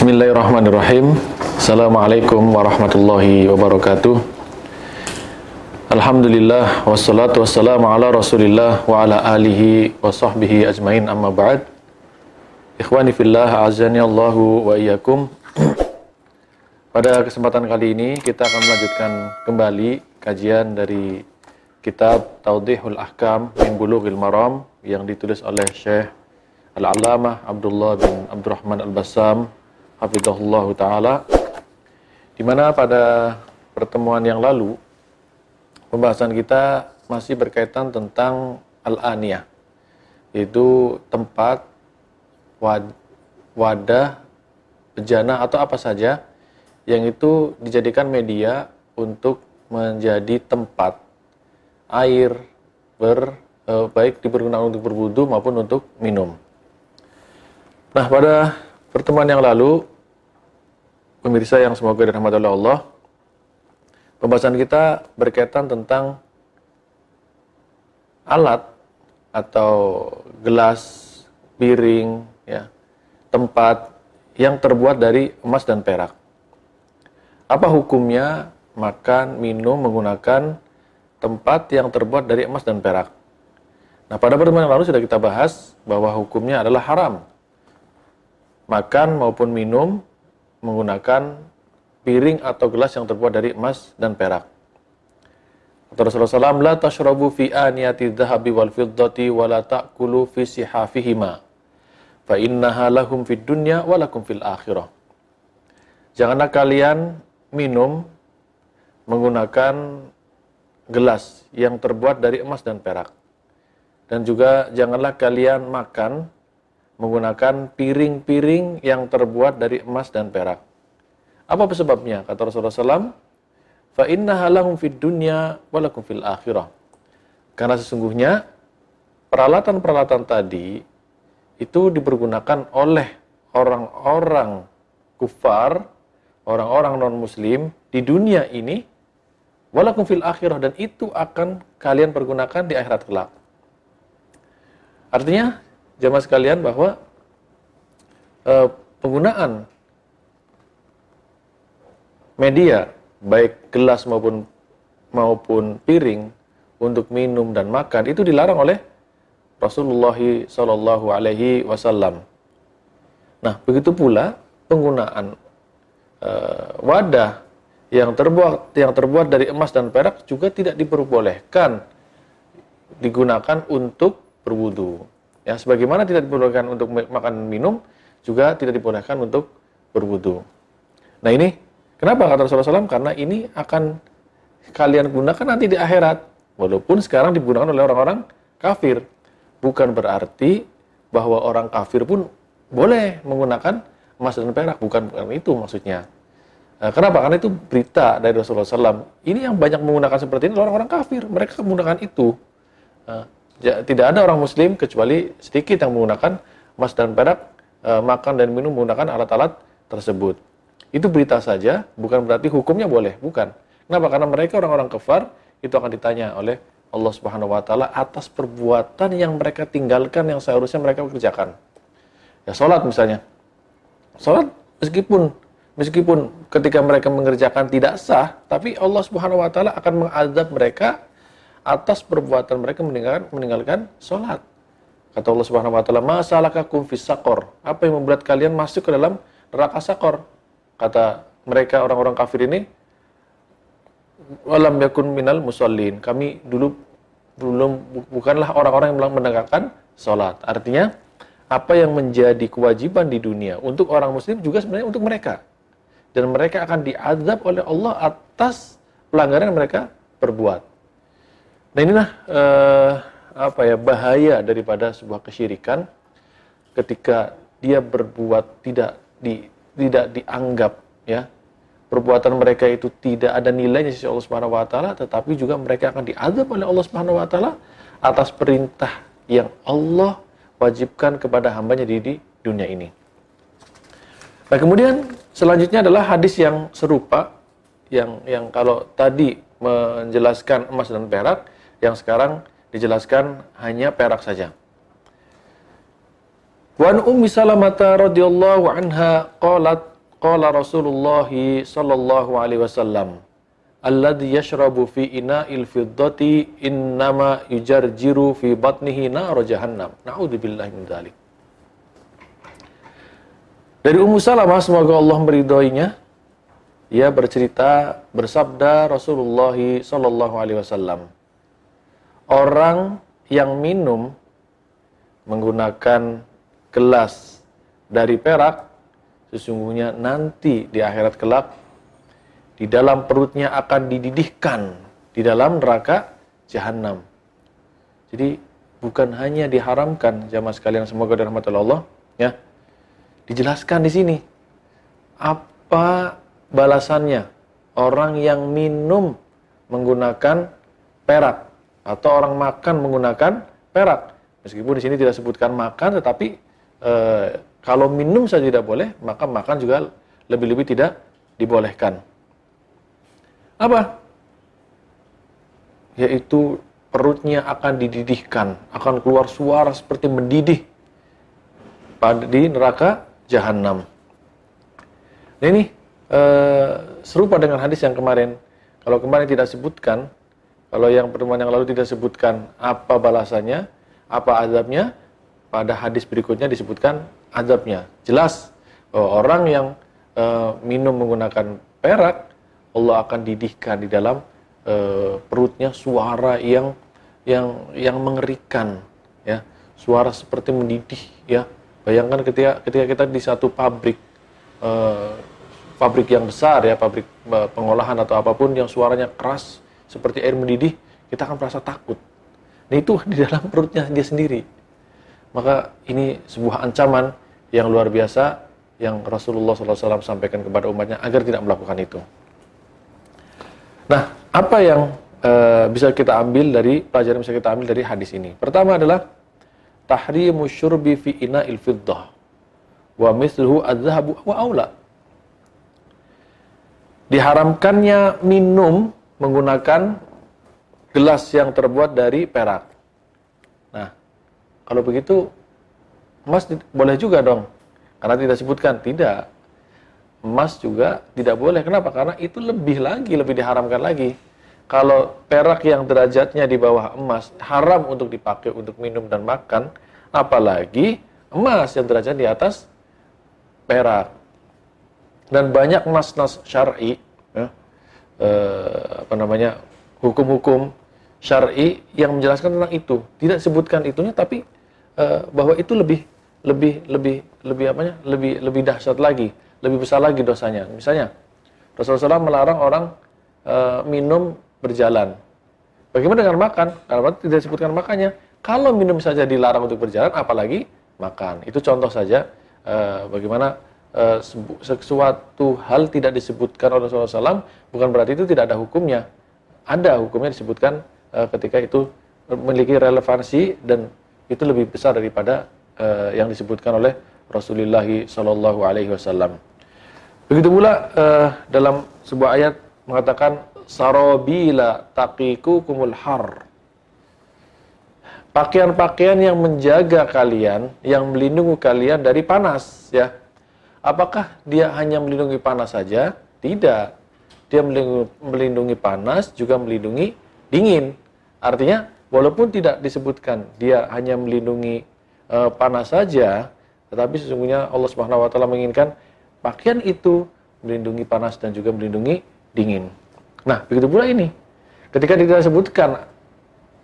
Bismillahirrahmanirrahim. Assalamualaikum warahmatullahi wabarakatuh. Alhamdulillah wassalatu wassalamu ala Rasulillah wa ala alihi wa sahbihi ajmain amma ba'd. Ikhwani fillah azani Allahu wa iyyakum. Pada kesempatan kali ini kita akan melanjutkan kembali kajian dari kitab Taudihul Ahkam min Bulughil Maram yang ditulis oleh Syekh Al-Allamah Abdullah bin Abdurrahman Al-Bassam hafizahullah taala di mana pada pertemuan yang lalu pembahasan kita masih berkaitan tentang al-aniyah yaitu tempat wad, wadah bejana atau apa saja yang itu dijadikan media untuk menjadi tempat air ber eh, baik dipergunakan untuk berwudu maupun untuk minum. Nah, pada pertemuan yang lalu pemirsa yang semoga dirahmati oleh Allah, pembahasan kita berkaitan tentang alat atau gelas, piring, ya, tempat yang terbuat dari emas dan perak. Apa hukumnya makan, minum menggunakan tempat yang terbuat dari emas dan perak? Nah, pada pertemuan lalu sudah kita bahas bahwa hukumnya adalah haram. Makan maupun minum menggunakan piring atau gelas yang terbuat dari emas dan perak. Kata Rasulullah SAW, La tashrabu fi aniyati dhahabi wal fiddati wa la ta'kulu fi sihafihima. Fa innaha lahum fid dunya wa lakum fil akhirah. Janganlah kalian minum menggunakan gelas yang terbuat dari emas dan perak. Dan juga janganlah kalian makan menggunakan piring-piring yang terbuat dari emas dan perak. Apa sebabnya? Kata Rasulullah SAW, Fa inna halahum fid dunya walakum fil akhirah. Karena sesungguhnya peralatan-peralatan tadi itu dipergunakan oleh orang-orang kufar orang-orang non-muslim di dunia ini walakum fil akhirah dan itu akan kalian pergunakan di akhirat kelak. Artinya jamaah sekalian bahwa eh, penggunaan media baik gelas maupun maupun piring untuk minum dan makan itu dilarang oleh Rasulullah Shallallahu Alaihi Wasallam. Nah, begitu pula penggunaan uh, wadah yang terbuat yang terbuat dari emas dan perak juga tidak diperbolehkan digunakan untuk berwudu. Ya, sebagaimana tidak diperbolehkan untuk makan minum, juga tidak diperbolehkan untuk berwudu. Nah ini, kenapa kata Rasulullah SAW? Karena ini akan kalian gunakan nanti di akhirat. Walaupun sekarang digunakan oleh orang-orang kafir. Bukan berarti bahwa orang kafir pun boleh menggunakan emas dan perak. Bukan, bukan itu maksudnya. Nah, kenapa? Karena itu berita dari Rasulullah SAW. Ini yang banyak menggunakan seperti ini orang-orang kafir. Mereka menggunakan itu. Nah, ya, tidak ada orang Muslim kecuali sedikit yang menggunakan emas dan perak, e, makan dan minum menggunakan alat-alat tersebut. Itu berita saja, bukan berarti hukumnya boleh. Bukan. Kenapa? Karena mereka orang-orang kafir itu akan ditanya oleh Allah Subhanahu Wa Taala atas perbuatan yang mereka tinggalkan yang seharusnya mereka kerjakan. Ya, sholat misalnya. Sholat meskipun meskipun ketika mereka mengerjakan tidak sah, tapi Allah Subhanahu wa taala akan mengadab mereka atas perbuatan mereka meninggalkan meninggalkan sholat. Kata Allah Subhanahu wa taala, "Masalakakum fis saqor?" Apa yang membuat kalian masuk ke dalam neraka sakor? Kata mereka orang-orang kafir ini, "Walam yakun minal musallin." Kami dulu belum bukanlah orang-orang yang menegakkan sholat. Artinya, apa yang menjadi kewajiban di dunia untuk orang muslim juga sebenarnya untuk mereka dan mereka akan diazab oleh Allah atas pelanggaran yang mereka perbuat. Nah inilah eh, apa ya bahaya daripada sebuah kesyirikan ketika dia berbuat tidak di tidak dianggap ya perbuatan mereka itu tidak ada nilainya sisi Allah Subhanahu wa taala tetapi juga mereka akan diazab oleh Allah Subhanahu wa taala atas perintah yang Allah wajibkan kepada hambanya di, di dunia ini. Nah, kemudian selanjutnya adalah hadis yang serupa yang yang kalau tadi menjelaskan emas dan perak, yang sekarang dijelaskan hanya perak saja. Wan Ummi Salamah radhiyallahu anha qalat qala Rasulullah sallallahu alaihi wasallam alladhi yashrabu fi ina'il fiddati innama yujarjiru fi batnihi nar jahannam. Na'udzubillahi min dzalik. Dari Ummu Salamah semoga Allah meridhoinya, ia bercerita bersabda Rasulullah sallallahu alaihi wasallam. Orang yang minum menggunakan gelas dari perak sesungguhnya nanti di akhirat kelak di dalam perutnya akan dididihkan di dalam neraka jahanam. Jadi bukan hanya diharamkan jamaah sekalian semoga dirahmati Allah ya. Dijelaskan di sini apa balasannya orang yang minum menggunakan perak atau orang makan menggunakan perak. Meskipun di sini tidak sebutkan makan tetapi e, kalau minum saja tidak boleh, maka makan juga lebih-lebih tidak dibolehkan. Apa? Yaitu perutnya akan dididihkan, akan keluar suara seperti mendidih pada di neraka jahanam. Nah ini eh, serupa dengan hadis yang kemarin. Kalau kemarin tidak sebutkan, kalau yang pertemuan yang lalu tidak sebutkan apa balasannya, apa azabnya, pada hadis berikutnya disebutkan azabnya. Jelas bahwa orang yang eh, minum menggunakan perak Allah akan didihkan di dalam uh, perutnya suara yang yang yang mengerikan ya suara seperti mendidih ya bayangkan ketika ketika kita di satu pabrik uh, pabrik yang besar ya pabrik pengolahan atau apa pun yang suaranya keras seperti air mendidih kita akan merasa takut nah itu di dalam perutnya dia sendiri maka ini sebuah ancaman yang luar biasa yang Rasulullah SAW sampaikan kepada umatnya agar tidak melakukan itu. Nah, apa yang uh, bisa kita ambil dari pelajaran bisa kita ambil dari hadis ini? Pertama adalah tahrimu syurbi fi ina'il fiddah wa misluhu adzahabu wa aula. Diharamkannya minum menggunakan gelas yang terbuat dari perak. Nah, kalau begitu emas boleh juga dong. Karena tidak sebutkan, tidak emas juga tidak boleh. Kenapa? Karena itu lebih lagi, lebih diharamkan lagi. Kalau perak yang derajatnya di bawah emas haram untuk dipakai untuk minum dan makan, apalagi emas yang derajat di atas perak. Dan banyak nas-nas syar'i, ya, eh, apa namanya, hukum-hukum syar'i yang menjelaskan tentang itu. Tidak sebutkan itunya, tapi eh, bahwa itu lebih lebih lebih lebih apanya, lebih lebih dahsyat lagi lebih besar lagi dosanya. Misalnya, Rasulullah SAW melarang orang e, minum berjalan. Bagaimana dengan makan? Karena tidak disebutkan makannya. Kalau minum saja dilarang untuk berjalan, apalagi makan. Itu contoh saja e, bagaimana e, sesuatu hal tidak disebutkan oleh Rasulullah SAW, bukan berarti itu tidak ada hukumnya. Ada hukumnya disebutkan e, ketika itu memiliki relevansi dan itu lebih besar daripada e, yang disebutkan oleh Rasulullah Shallallahu Alaihi Wasallam. Begitu pula uh, dalam sebuah ayat mengatakan sarobila taqiku kumul har. Pakaian-pakaian yang menjaga kalian, yang melindungi kalian dari panas, ya. Apakah dia hanya melindungi panas saja? Tidak. Dia melindungi, panas, juga melindungi dingin. Artinya, walaupun tidak disebutkan dia hanya melindungi uh, panas saja, tetapi sesungguhnya Allah Subhanahu wa taala menginginkan pakaian itu melindungi panas dan juga melindungi dingin. Nah, begitu pula ini. Ketika tidak disebutkan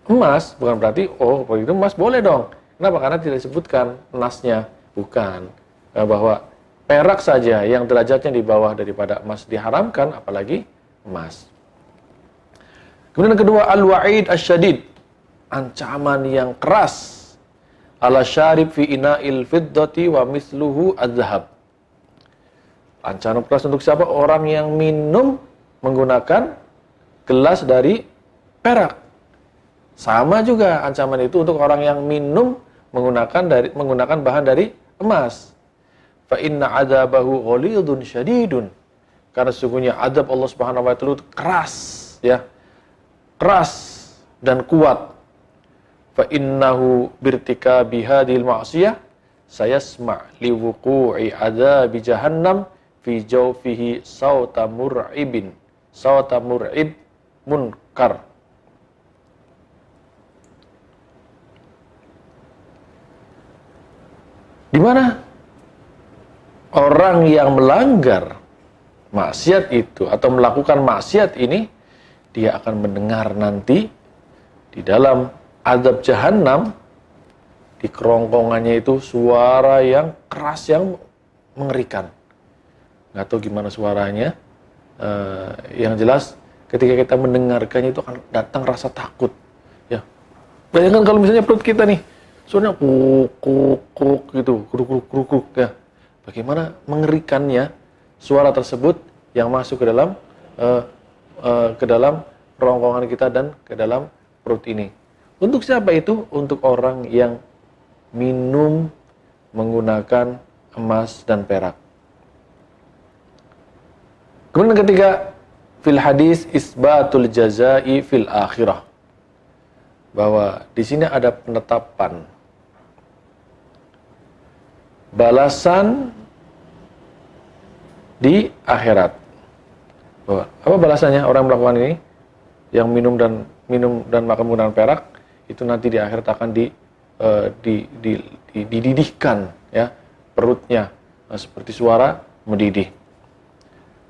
emas, bukan berarti, oh, begitu emas boleh dong. Kenapa? Karena tidak disebutkan nasnya. Bukan. Eh, bahwa perak saja yang derajatnya di bawah daripada emas diharamkan, apalagi emas. Kemudian kedua, al-wa'id asyadid. Ancaman yang keras. Ala syarib fi ina'il fiddati wa misluhu az-zahab Ancaman keras untuk siapa? Orang yang minum menggunakan gelas dari perak. Sama juga ancaman itu untuk orang yang minum menggunakan dari menggunakan bahan dari emas. Fa inna adzabahu ghalidun syadidun. Karena sesungguhnya adab Allah Subhanahu wa taala itu keras, ya. Keras dan kuat. Fa innahu birtika bihadil ma'siyah sayasma' liwuqu'i adzabi jahannam fi jawfihi sawta mur'ibin sawta mur'ib munkar di mana orang yang melanggar maksiat itu atau melakukan maksiat ini dia akan mendengar nanti di dalam adab jahanam di kerongkongannya itu suara yang keras yang mengerikan. Nggak tahu gimana suaranya. Uh, yang jelas ketika kita mendengarkannya itu akan datang rasa takut. Ya, bayangkan kalau misalnya perut kita nih suaranya kuk kuk gitu, kruk kruk ya. Bagaimana mengerikannya suara tersebut yang masuk ke dalam uh, uh, ke dalam rongkongan kita dan ke dalam perut ini. Untuk siapa itu? Untuk orang yang minum menggunakan emas dan perak. Kemudian ketiga, fil hadis isbatul jazai fil akhirah. Bahwa di sini ada penetapan balasan di akhirat. Apa balasannya orang melakukan ini? Yang minum dan minum dan makan menggunakan perak itu nanti di akhirat akan di uh, di, di, di, dididihkan ya perutnya nah, seperti suara mendidih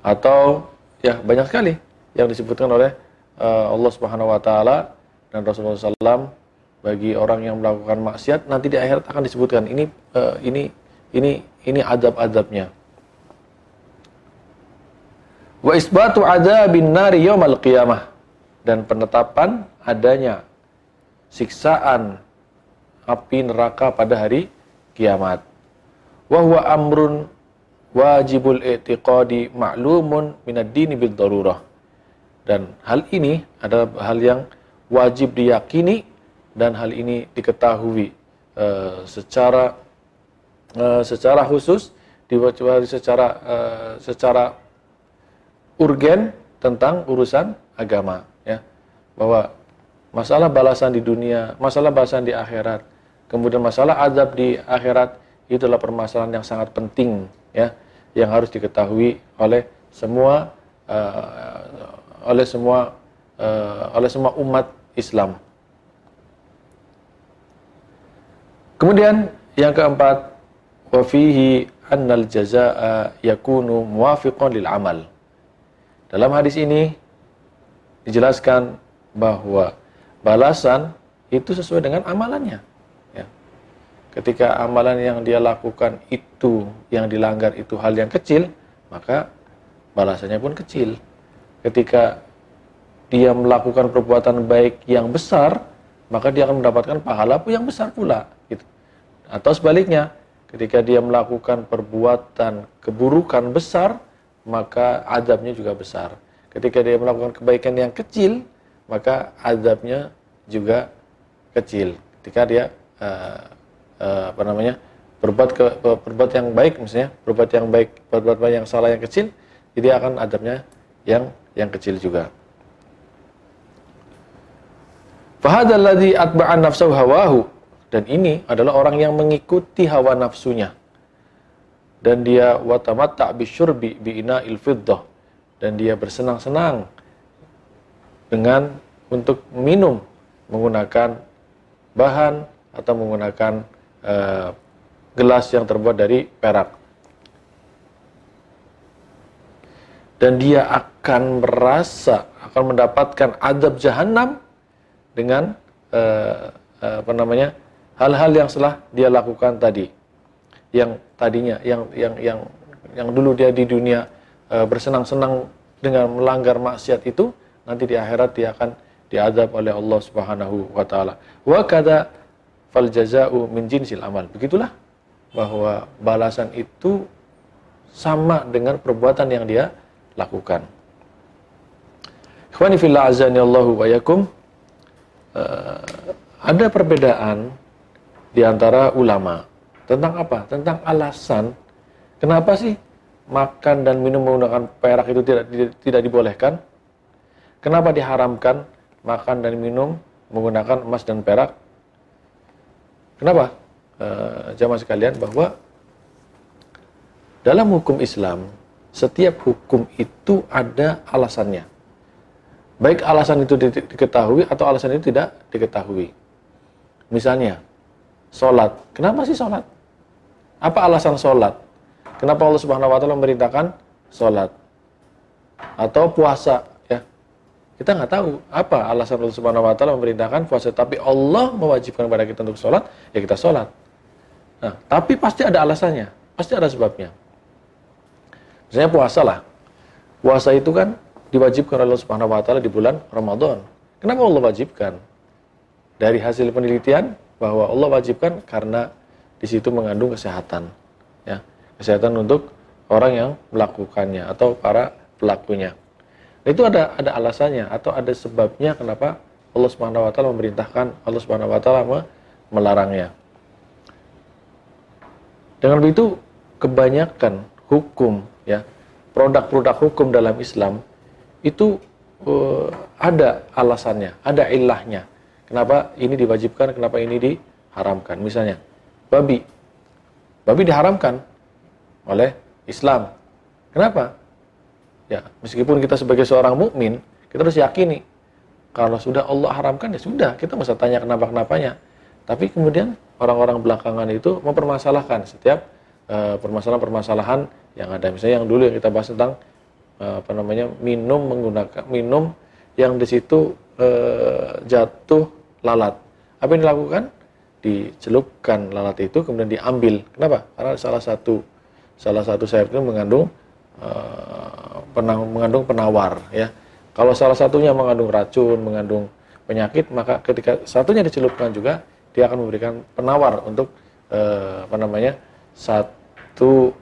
atau ya banyak sekali yang disebutkan oleh uh, Allah Subhanahu Wa Taala dan Rasulullah SAW bagi orang yang melakukan maksiat nanti di akhirat akan disebutkan ini uh, ini ini ini adab-adabnya wa isbatu adzabin nari yaumal qiyamah dan penetapan adanya siksaan api neraka pada hari kiamat. Wa amrun wajibul i'tiqadi ma'lumun minad dini bil darurah. Dan hal ini adalah hal yang wajib diyakini dan hal ini diketahui uh, secara uh, secara khusus diwajibkan secara uh, secara urgen tentang urusan agama ya bahwa masalah balasan di dunia, masalah balasan di akhirat, kemudian masalah azab di akhirat itu adalah permasalahan yang sangat penting ya yang harus diketahui oleh semua uh, oleh semua uh, oleh semua umat Islam. Kemudian yang keempat wa fihi annal jazaa yakunu muwafiqan lil amal. Dalam hadis ini dijelaskan bahwa balasan itu sesuai dengan amalannya. Ya. Ketika amalan yang dia lakukan itu yang dilanggar itu hal yang kecil, maka balasannya pun kecil. Ketika dia melakukan perbuatan baik yang besar, maka dia akan mendapatkan pahala yang besar pula. Gitu. Atau sebaliknya, ketika dia melakukan perbuatan keburukan besar, maka adabnya juga besar. Ketika dia melakukan kebaikan yang kecil, maka azabnya juga kecil. Ketika dia uh, uh, apa namanya berbuat ke berbuat yang baik misalnya berbuat yang baik berbuat yang salah yang kecil, jadi akan azabnya yang yang kecil juga. Fahadal ladzi atba'an nafsahu hawahu dan ini adalah orang yang mengikuti hawa nafsunya. Dan dia watamatta bisyurbi bi ina'il fiddah dan dia bersenang-senang dengan untuk minum menggunakan bahan atau menggunakan uh, gelas yang terbuat dari perak. Dan dia akan merasa akan mendapatkan adab jahanam dengan uh, apa namanya hal-hal yang setelah dia lakukan tadi, yang tadinya yang yang yang yang dulu dia di dunia uh, bersenang-senang dengan melanggar maksiat itu, nanti di akhirat dia akan diadab oleh Allah Subhanahu wa taala. Wa kada fal jazaa'u min jinsil amal. Begitulah bahwa balasan itu sama dengan perbuatan yang dia lakukan. Ikhwani fillah azani Allahu wa yakum. Uh, ada perbedaan di antara ulama tentang apa? Tentang alasan kenapa sih makan dan minum menggunakan perak itu tidak tidak dibolehkan? Kenapa diharamkan makan dan minum menggunakan emas dan perak? Kenapa? E, jamaah sekalian bahwa dalam hukum Islam setiap hukum itu ada alasannya. Baik alasan itu di diketahui atau alasan itu tidak diketahui. Misalnya, sholat. Kenapa sih sholat? Apa alasan sholat? Kenapa Allah Subhanahu Wa Taala memerintahkan sholat? Atau puasa? Ya, kita nggak tahu apa alasan Allah Subhanahu Wa Taala memerintahkan puasa. Tapi Allah mewajibkan kepada kita untuk sholat, ya kita sholat. Nah, tapi pasti ada alasannya, pasti ada sebabnya. Misalnya puasa lah. Puasa itu kan diwajibkan oleh Allah Subhanahu wa taala di bulan Ramadan. Kenapa Allah wajibkan? Dari hasil penelitian bahwa Allah wajibkan karena di situ mengandung kesehatan. Ya, kesehatan untuk orang yang melakukannya atau para pelakunya. Nah, itu ada ada alasannya atau ada sebabnya kenapa Allah Subhanahu wa taala memerintahkan Allah Subhanahu wa taala melarangnya. Dengan begitu kebanyakan hukum ya produk-produk hukum dalam Islam itu uh, ada alasannya, ada ilahnya. Kenapa ini diwajibkan, kenapa ini diharamkan. Misalnya, babi. Babi diharamkan oleh Islam. Kenapa? Ya, meskipun kita sebagai seorang mukmin, kita harus yakini kalau sudah Allah haramkan ya sudah, kita masa tanya kenapa-kenapanya. Tapi kemudian orang-orang belakangan itu mempermasalahkan setiap uh, permasalahan-permasalahan yang ada. Misalnya yang dulu yang kita bahas tentang uh, apa namanya minum menggunakan minum yang di situ uh, jatuh lalat. Apa yang dilakukan? Dicelupkan lalat itu kemudian diambil. Kenapa? Karena salah satu salah satu sayap itu mengandung uh, penang, mengandung penawar ya. Kalau salah satunya mengandung racun, mengandung penyakit, maka ketika satunya dicelupkan juga dia akan memberikan penawar untuk uh, apa namanya satu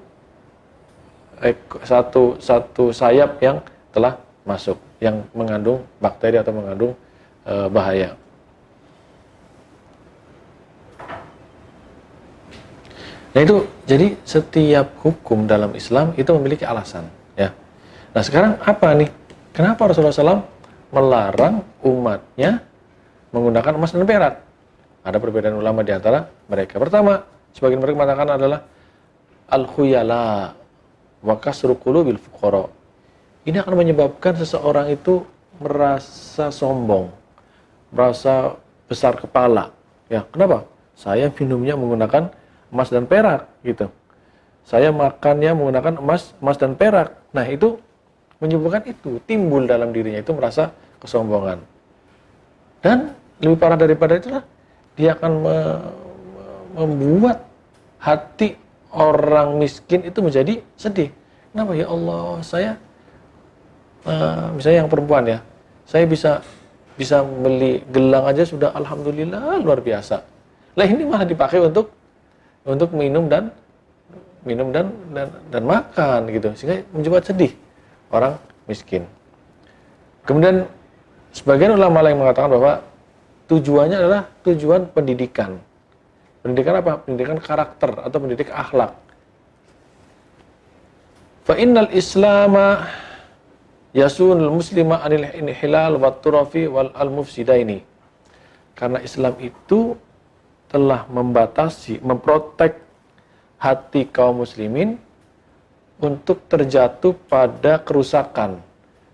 satu satu sayap yang telah masuk yang mengandung bakteri atau mengandung uh, bahaya. Nah itu jadi setiap hukum dalam Islam itu memiliki alasan ya. Nah sekarang apa nih? Kenapa Rasulullah SAW melarang umatnya menggunakan emas dan perak? Ada perbedaan ulama di antara mereka. Pertama, sebagian mereka mengatakan adalah al-khuyala wa kasru qulubil fuqara. Ini akan menyebabkan seseorang itu merasa sombong, merasa besar kepala. Ya, kenapa? Saya minumnya menggunakan emas dan perak gitu. Saya makannya menggunakan emas, emas dan perak. Nah, itu menyebabkan itu timbul dalam dirinya itu merasa kesombongan. Dan lebih parah daripada itulah dia akan me membuat hati orang miskin itu menjadi sedih. Kenapa ya Allah saya uh, misalnya yang perempuan ya, saya bisa bisa beli gelang aja sudah alhamdulillah luar biasa. Lah ini malah dipakai untuk untuk minum dan minum dan dan, dan makan gitu sehingga mencoba sedih orang miskin. Kemudian sebagian ulama lain mengatakan bahwa tujuannya adalah tujuan pendidikan. Pendidikan apa? Pendidikan karakter atau pendidik akhlak. Fa innal islama yasunul muslima anil inhilal wa turafi wal al mufsidaini. Karena Islam itu telah membatasi, memprotek hati kaum muslimin untuk terjatuh pada kerusakan,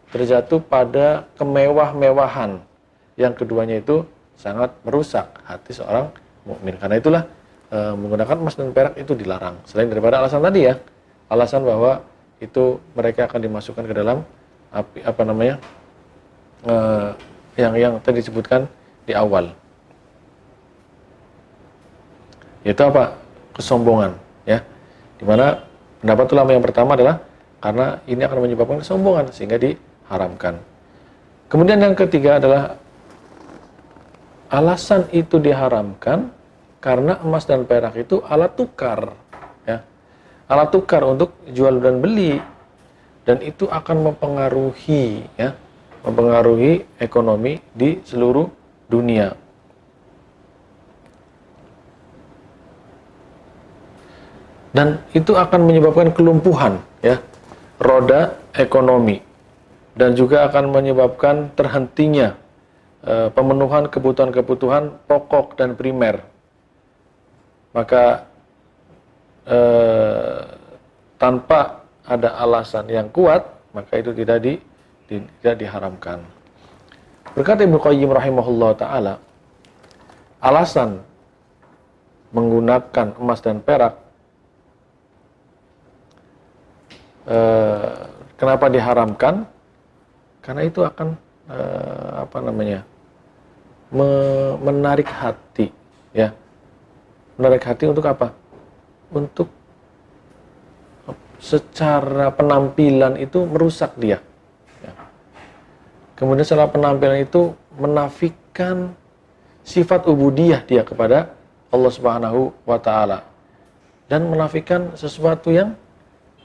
terjatuh pada kemewah-mewahan. Yang keduanya itu sangat merusak hati seorang mukmin. Karena itulah e, menggunakan emas dan perak itu dilarang. Selain daripada alasan tadi ya, alasan bahwa itu mereka akan dimasukkan ke dalam api apa namanya e, yang yang tadi disebutkan di awal yaitu apa? Kesombongan ya. Di mana pendapat ulama yang pertama adalah karena ini akan menyebabkan kesombongan sehingga diharamkan. Kemudian yang ketiga adalah alasan itu diharamkan karena emas dan perak itu alat tukar ya. Alat tukar untuk jual dan beli. Dan itu akan mempengaruhi ya mempengaruhi ekonomi di seluruh dunia dan itu akan menyebabkan kelumpuhan ya roda ekonomi dan juga akan menyebabkan terhentinya e, pemenuhan kebutuhan-kebutuhan pokok dan primer maka e, tanpa ada alasan yang kuat, maka itu tidak di, tidak diharamkan. Berkata Ibnu Qayyim rahimahullah taala, alasan menggunakan emas dan perak eh, kenapa diharamkan? Karena itu akan eh, apa namanya? Me menarik hati, ya. Menarik hati untuk apa? Untuk secara penampilan itu merusak dia. Ya. Kemudian secara penampilan itu menafikan sifat ubudiyah dia kepada Allah Subhanahu wa taala dan menafikan sesuatu yang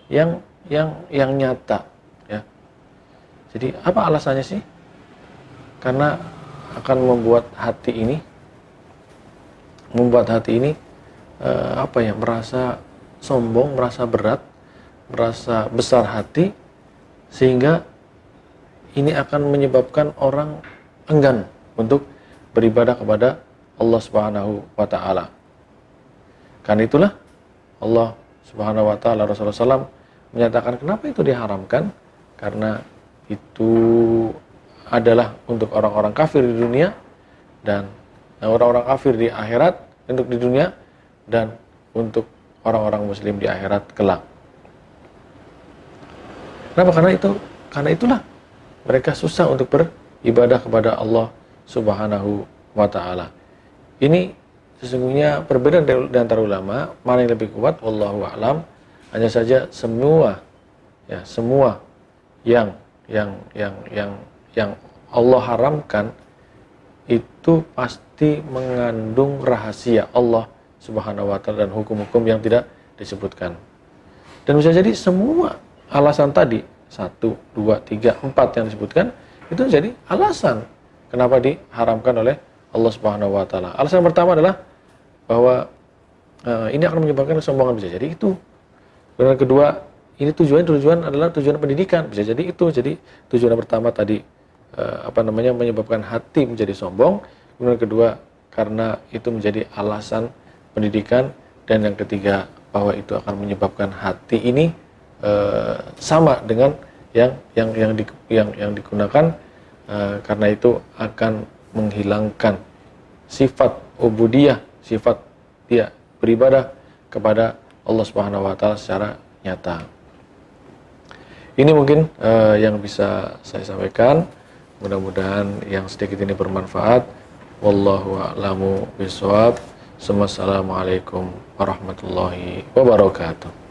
yang yang yang nyata ya. Jadi apa alasannya sih? Karena akan membuat hati ini membuat hati ini eh, apa ya merasa sombong, merasa berat merasa besar hati sehingga ini akan menyebabkan orang enggan untuk beribadah kepada Allah Subhanahu wa taala. Karena itulah Allah Subhanahu wa taala Rasulullah SAW menyatakan kenapa itu diharamkan? Karena itu adalah untuk orang-orang kafir di dunia dan orang-orang kafir di akhirat untuk di dunia dan untuk orang-orang muslim di akhirat kelak. Kenapa? Karena itu karena itulah mereka susah untuk beribadah kepada Allah Subhanahu wa taala. Ini sesungguhnya perbedaan di antara ulama, mana yang lebih kuat wallahu alam. Hanya saja semua ya, semua yang yang yang yang yang Allah haramkan itu pasti mengandung rahasia Allah Subhanahu wa taala dan hukum-hukum yang tidak disebutkan. Dan bisa jadi semua alasan tadi satu, dua, tiga, empat yang disebutkan itu jadi alasan kenapa diharamkan oleh Allah Subhanahu Wa Taala. Alasan pertama adalah bahwa uh, ini akan menyebabkan kesombongan bisa jadi itu. Dan kedua ini tujuan tujuan adalah tujuan pendidikan bisa jadi itu. Jadi tujuan pertama tadi uh, apa namanya menyebabkan hati menjadi sombong. Kemudian kedua karena itu menjadi alasan pendidikan dan yang ketiga bahwa itu akan menyebabkan hati ini uh, sama dengan yang yang yang di, yang yang digunakan uh, karena itu akan menghilangkan sifat ubudiyah, sifat dia beribadah kepada Allah Subhanahu wa taala secara nyata. Ini mungkin uh, yang bisa saya sampaikan. Mudah-mudahan yang sedikit ini bermanfaat. Wallahu a'lamu bishawab. Wassalamualaikum warahmatullahi wabarakatuh.